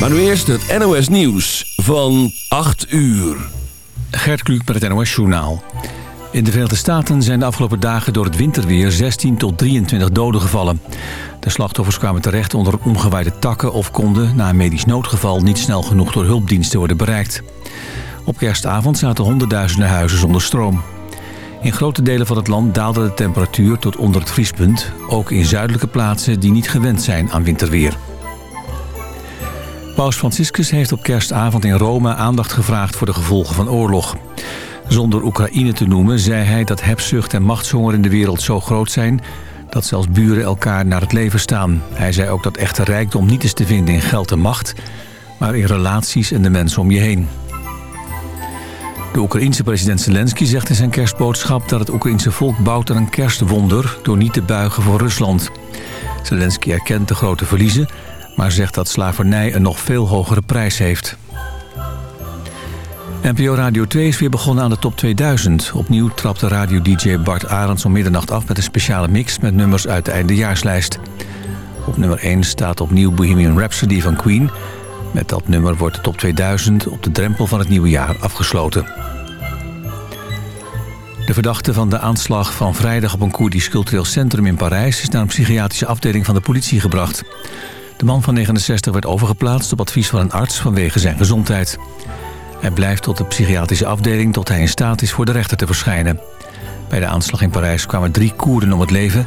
Maar nu eerst het NOS Nieuws van 8 uur. Gert Kluk met het NOS Journaal. In de Verenigde Staten zijn de afgelopen dagen door het winterweer 16 tot 23 doden gevallen. De slachtoffers kwamen terecht onder omgewaaide takken of konden na een medisch noodgeval niet snel genoeg door hulpdiensten worden bereikt. Op kerstavond zaten honderdduizenden huizen zonder stroom. In grote delen van het land daalde de temperatuur tot onder het vriespunt, ook in zuidelijke plaatsen die niet gewend zijn aan winterweer. Paus Franciscus heeft op kerstavond in Rome aandacht gevraagd voor de gevolgen van oorlog. Zonder Oekraïne te noemen zei hij dat hebzucht en machtshonger in de wereld zo groot zijn... dat zelfs buren elkaar naar het leven staan. Hij zei ook dat echte rijkdom niet is te vinden in geld en macht... maar in relaties en de mensen om je heen. De Oekraïense president Zelensky zegt in zijn kerstboodschap... dat het Oekraïense volk bouwt aan een kerstwonder... door niet te buigen voor Rusland. Zelensky erkent de grote verliezen... maar zegt dat slavernij een nog veel hogere prijs heeft. NPO Radio 2 is weer begonnen aan de top 2000. Opnieuw trapte radio-dj Bart Arends om middernacht af... met een speciale mix met nummers uit de eindejaarslijst. Op nummer 1 staat opnieuw Bohemian Rhapsody van Queen... Met dat nummer wordt de top 2000 op de drempel van het nieuwe jaar afgesloten. De verdachte van de aanslag van vrijdag op een Koerdisch cultureel centrum in Parijs... is naar een psychiatrische afdeling van de politie gebracht. De man van 69 werd overgeplaatst op advies van een arts vanwege zijn gezondheid. Hij blijft tot de psychiatrische afdeling tot hij in staat is voor de rechter te verschijnen. Bij de aanslag in Parijs kwamen drie Koerden om het leven.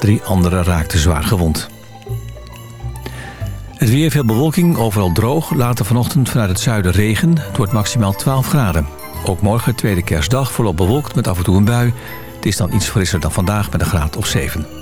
Drie anderen raakten zwaar gewond. Het weer veel bewolking, overal droog. Later vanochtend vanuit het zuiden regen. Het wordt maximaal 12 graden. Ook morgen, tweede kerstdag, volop bewolkt met af en toe een bui. Het is dan iets frisser dan vandaag met een graad of 7.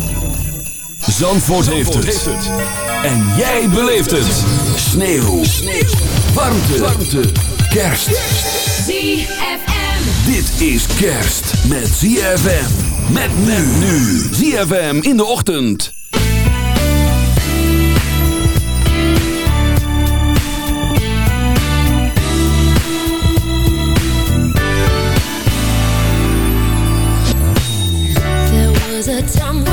Zandvoort, heeft, het. En jij beleeft het. Sneeuw. Sneeuw. Warmte. Warmte. Kerst. ZFM. Dit is kerst met ZFM. Met men nu. ZFM in de ochtend. There was a time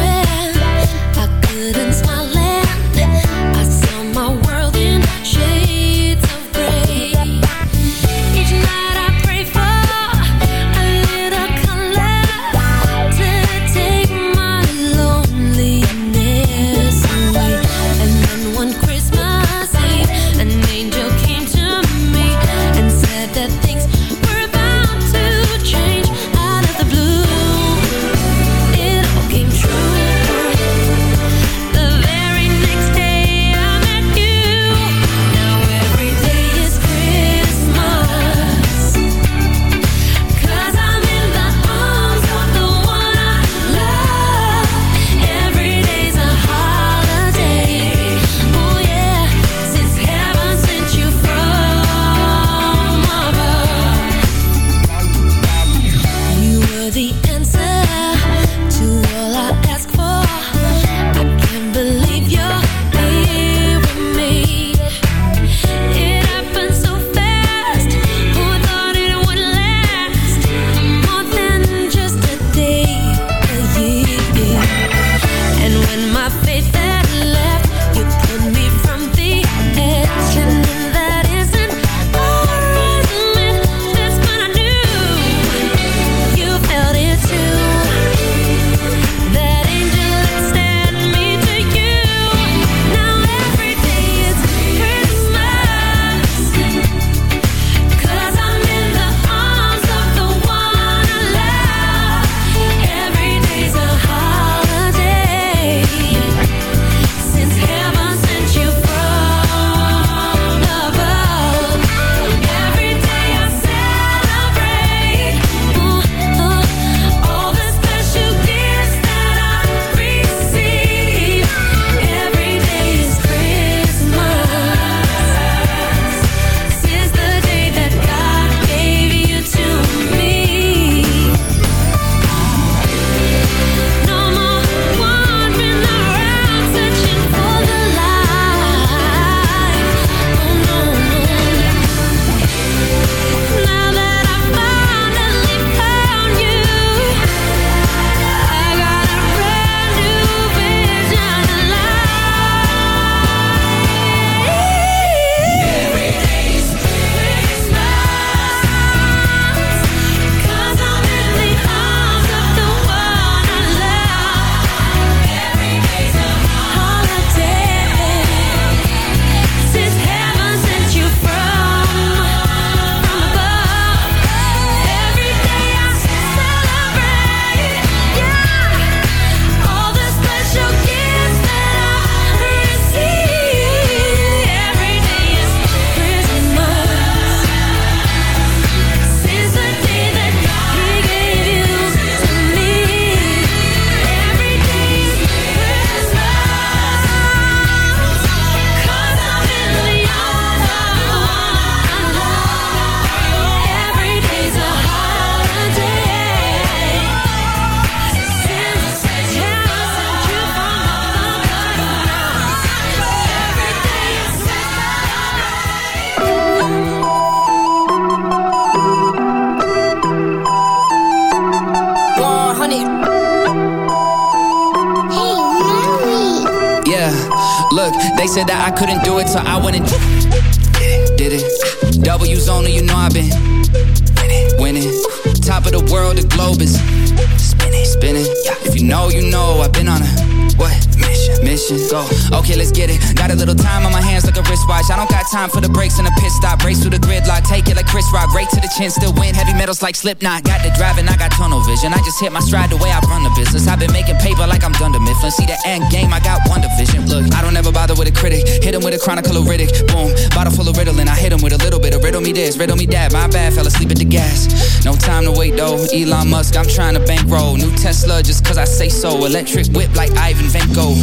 for the brakes and the pit stop. Race through the gridlock. Take it like Chris Rock. Right to the chin, still win. Heavy metals like Slipknot. Got the driving, I got tunnel vision. I just hit my stride the way I run the business. I've been making paper like I'm Dunder Mifflin. See the end game, I got one division. Look, I don't ever bother with a critic. Hit him with a chronicle of Riddick. Boom. Bottle full of Ritalin. I hit him with a little bit of riddle me this, riddle me that. My bad, fell asleep at the gas. No time to wait though. Elon Musk, I'm trying to bankroll. New Tesla just cause I say so. Electric whip like Ivan Vanko.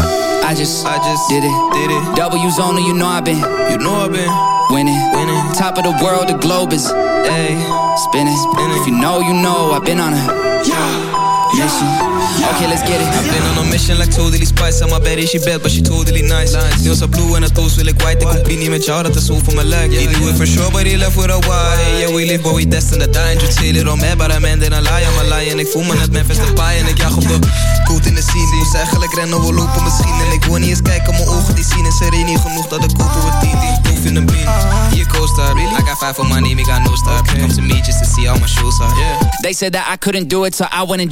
I just, I just did it, did it. W's only, you know I've been, you know I've been winning, winning. Top of the world, the globe is, ayy, spinning, spinning. If you know, you know I've been on a yeah, mission. Okay, let's get it. I've been on a mission like totally spice. Aan mijn bed is je bed, but she totally nice. Deels haar blue en het toast wil ik white. Ik compie niet met jou, dat is zo voor mijn lijk. You knew it for sure, but he left with a why. Yeah, we live, but we destined to die. And you it on me, but I'm ending a lie. I'm a lie. En ik voel me net Memphis Depay. En ik jag op de koet in de scene. Moest eigenlijk rennen, we lopen misschien. En ik wil niet eens kijken, mijn ogen die zien. Is er niet genoeg dat ik kopen with TT. Proef in de beat. Hier co-star. Really? I got five for my name, I got no star. Okay. Come to me just to see how my shoes are. Yeah. They said that I couldn't do it, so I went and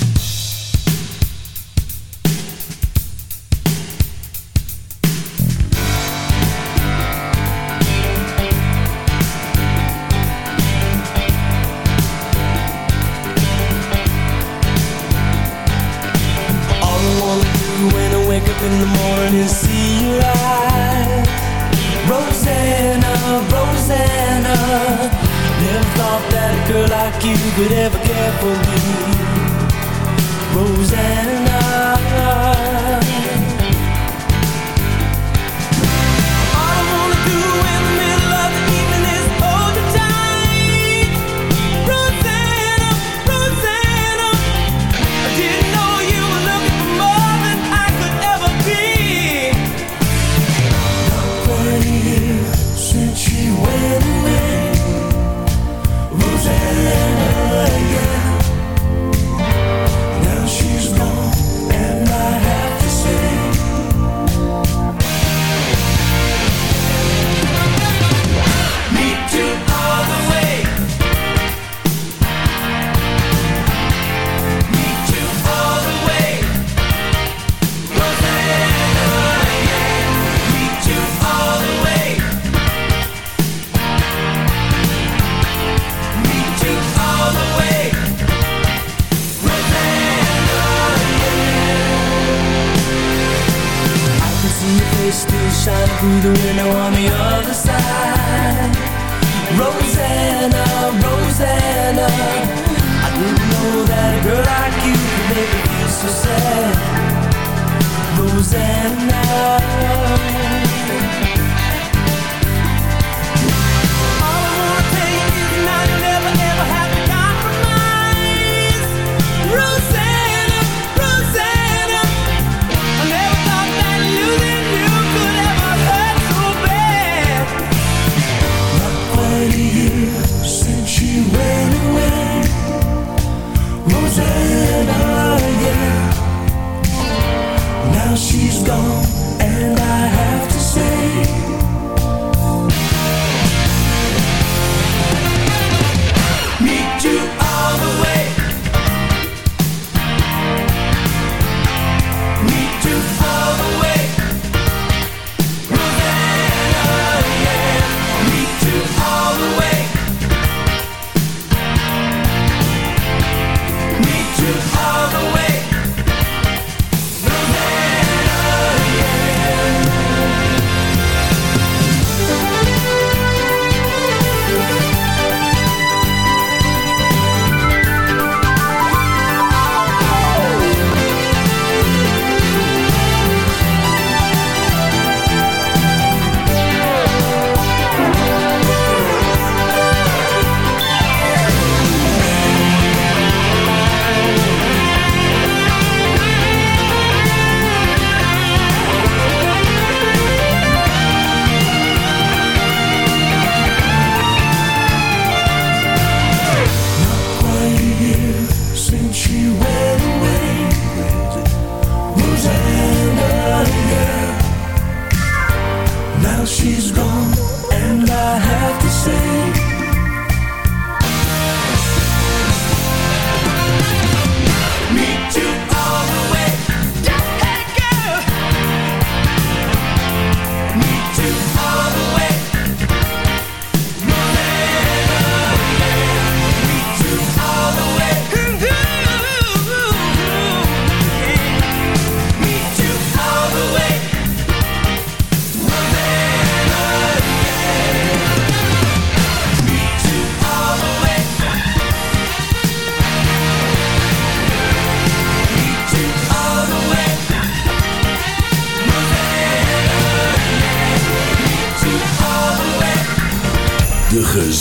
In the morning see you light Rosanna, Rosanna Never thought that a girl like you could ever care for me. Rosanna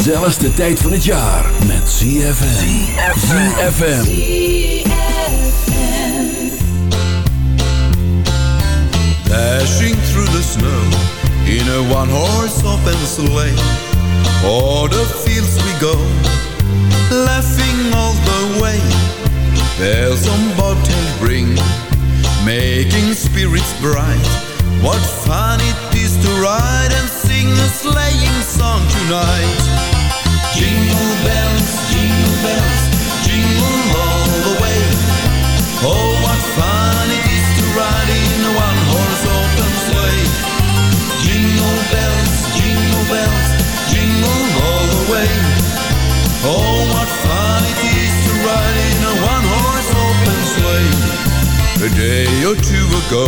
gezelligste tijd van het jaar met ZFM. ZFM. Dashing through the snow in a one-horse open sleigh. O'er the fields we go, laughing all the way. Bells on bobtail ring, making spirits bright. What fun it is to ride and sing a sleighing song tonight. Jingle bells, jingle bells, jingle all the way. Oh, what fun it is to ride in a one-horse open sleigh. Jingle bells, jingle bells, jingle all the way. Oh, what fun it is to ride in a one-horse open sleigh. A day or two ago,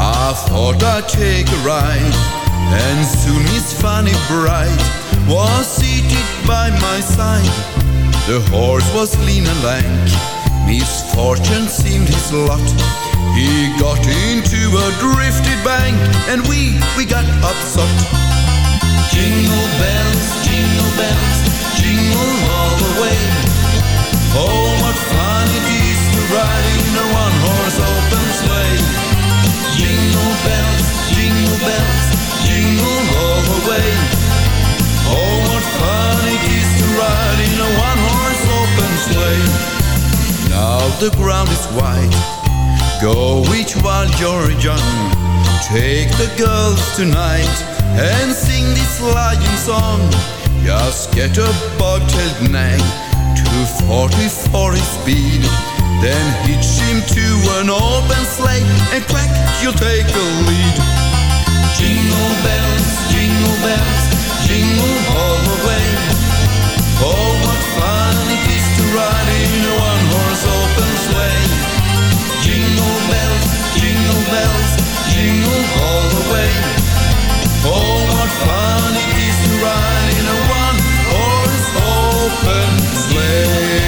I thought I'd take a ride, and soon Miss Fanny Bright was seated by my side. The horse was lean and lank, misfortune seemed his lot. He got into a drifted bank, and we, we got upset. Jingle bells, jingle bells, jingle all the way. Oh, what fun it is to ride in a one-horse open sleigh. Jingle bells, jingle bells, jingle all the way. Oh, what fun it is to ride in a one-horse open sleigh. Now the ground is white. Go each while you're young. Take the girls tonight and sing this lying song. Just get a bobtailed nag, 240 for his speed. Then hitch him to an open sleigh and crack, you'll take the lead. Jingle bells, jingle bells, jingle all the way. Oh, what fun it is to ride in a one-horse open sleigh. Jingle bells, jingle bells, jingle all the way. Oh, what fun it is to ride in a one-horse open sleigh.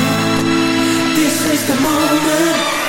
the moment.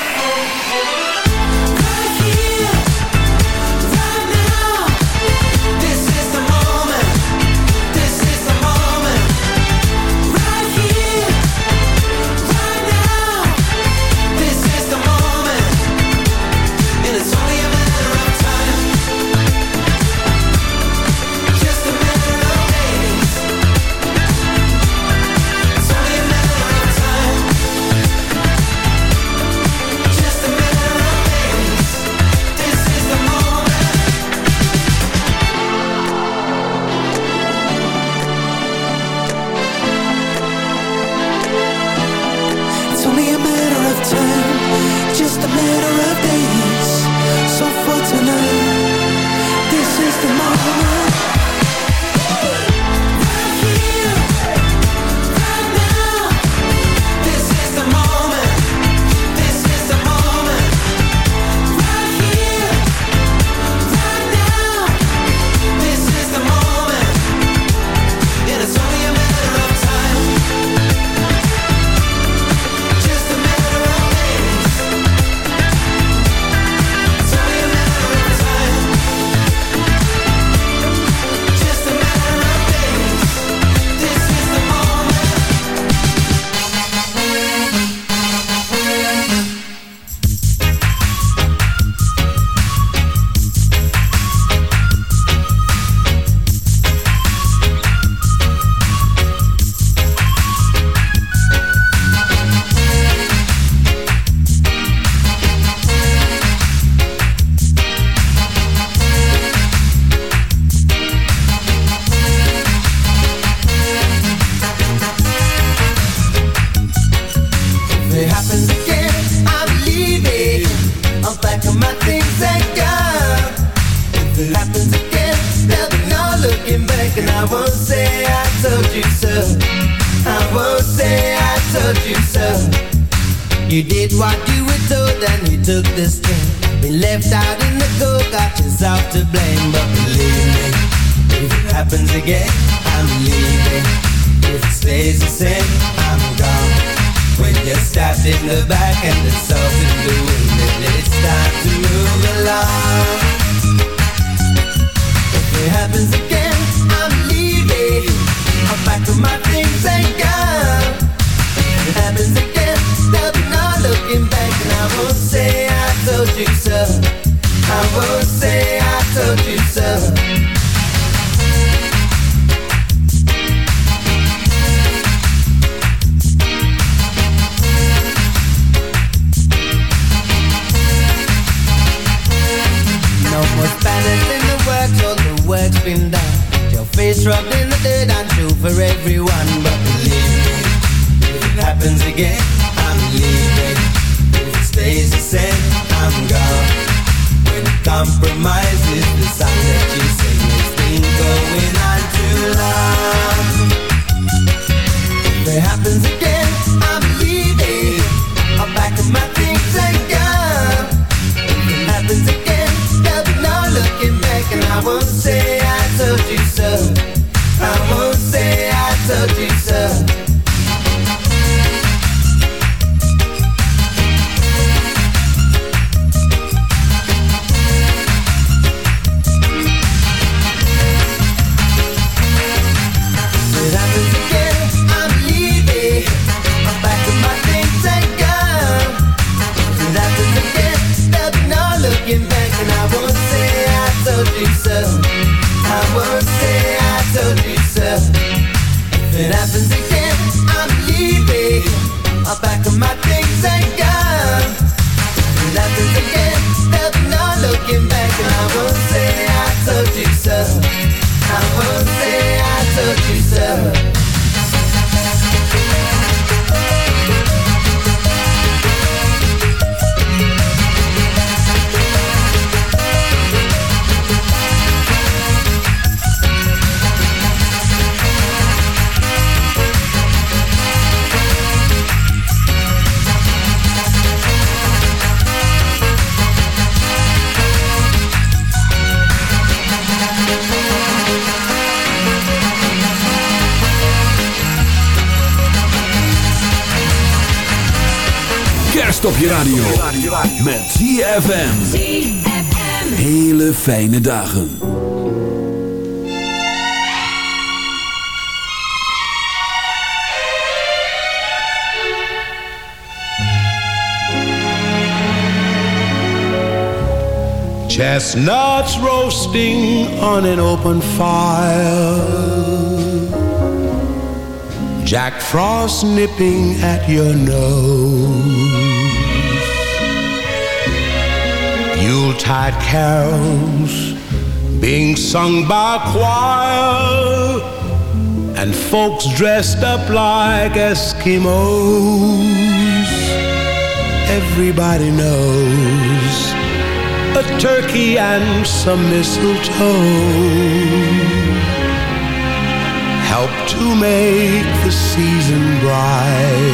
happens again, I'm leaving. If it stays the same, I'm gone. When it compromises radio. Met ZFM. Hele fijne dagen. Chestnuts roasting on an open fire. Jack Frost nipping at your nose. Yuletide carols being sung by choir. And folks dressed up like Eskimos. Everybody knows a turkey and some mistletoe help to make the season bright.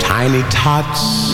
Tiny tots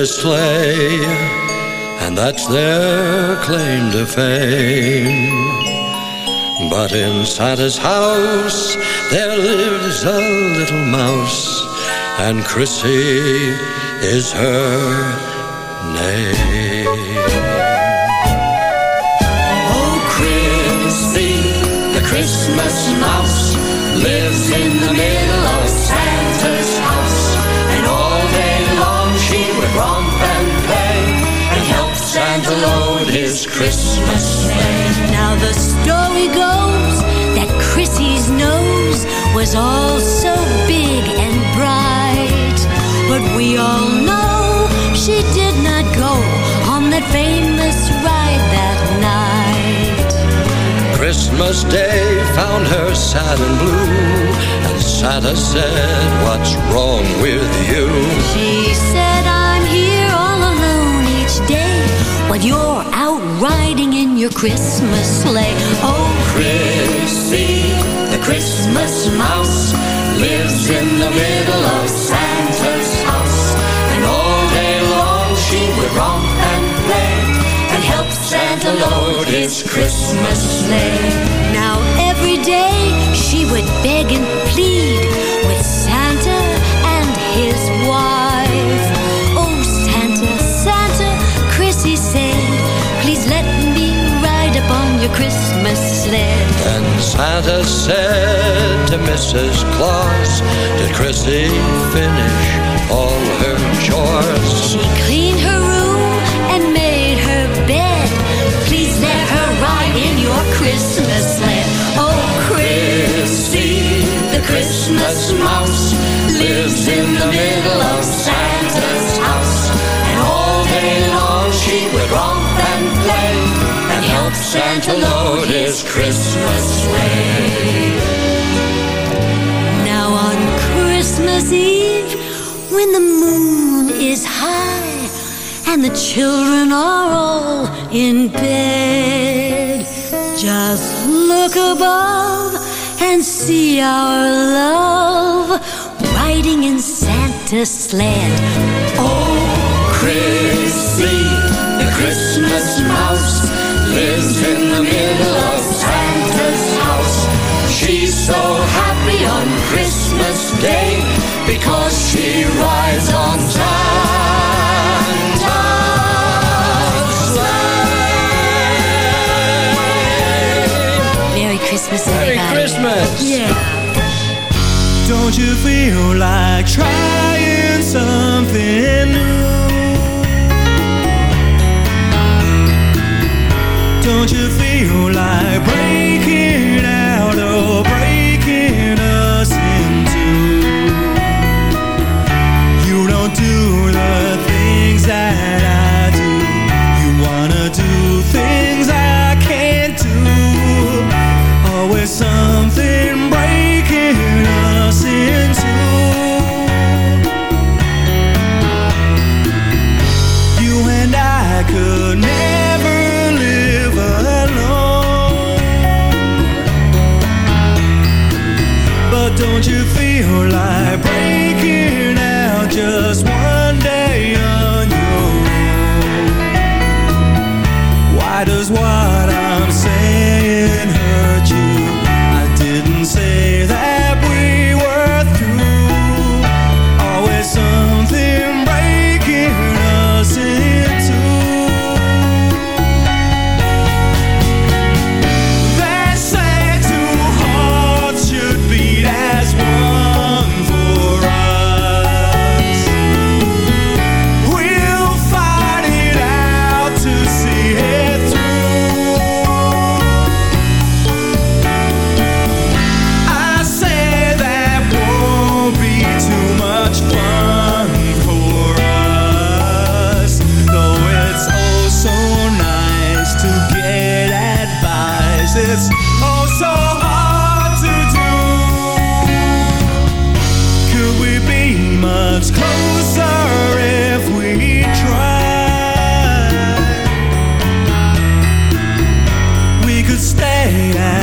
his sleigh, and that's their claim to fame. But in Santa's house there lives a little mouse, and Chrissy is her name. Santa his Christmas sleigh. Now the story goes that Chrissy's nose was all so big and bright. But we all know she did not go on that famous ride that night. Christmas Day found her sad and blue, and Santa said, What's wrong with you? She said, while you're out riding in your Christmas sleigh. Oh, Chrissy, the Christmas mouse, lives in the middle of Santa's house. And all day long she would romp and play and help Santa load his Christmas sleigh. Now every day she would beg and plead with Christmas sled. And Santa said to Mrs. Claus, Did Chrissy finish all her chores? She cleaned her room and made her bed. Please let her ride in your Christmas sled. Oh, Chrissy, the Christmas mouse, lives in the middle of Santa's house. And all day long she would romp and play and help Santa load his Christmas sleigh. Now on Christmas Eve, when the moon is high and the children are all in bed, just look above and see our love riding in Santa's sled. Oh, Chrissy, the Christmas mouse, lives in the middle of Santa's house. She's so happy on Christmas Day because she rides on Santa's Merry Christmas, Merry everybody. Christmas! Yeah. Don't you feel like stay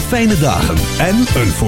fijne dagen en een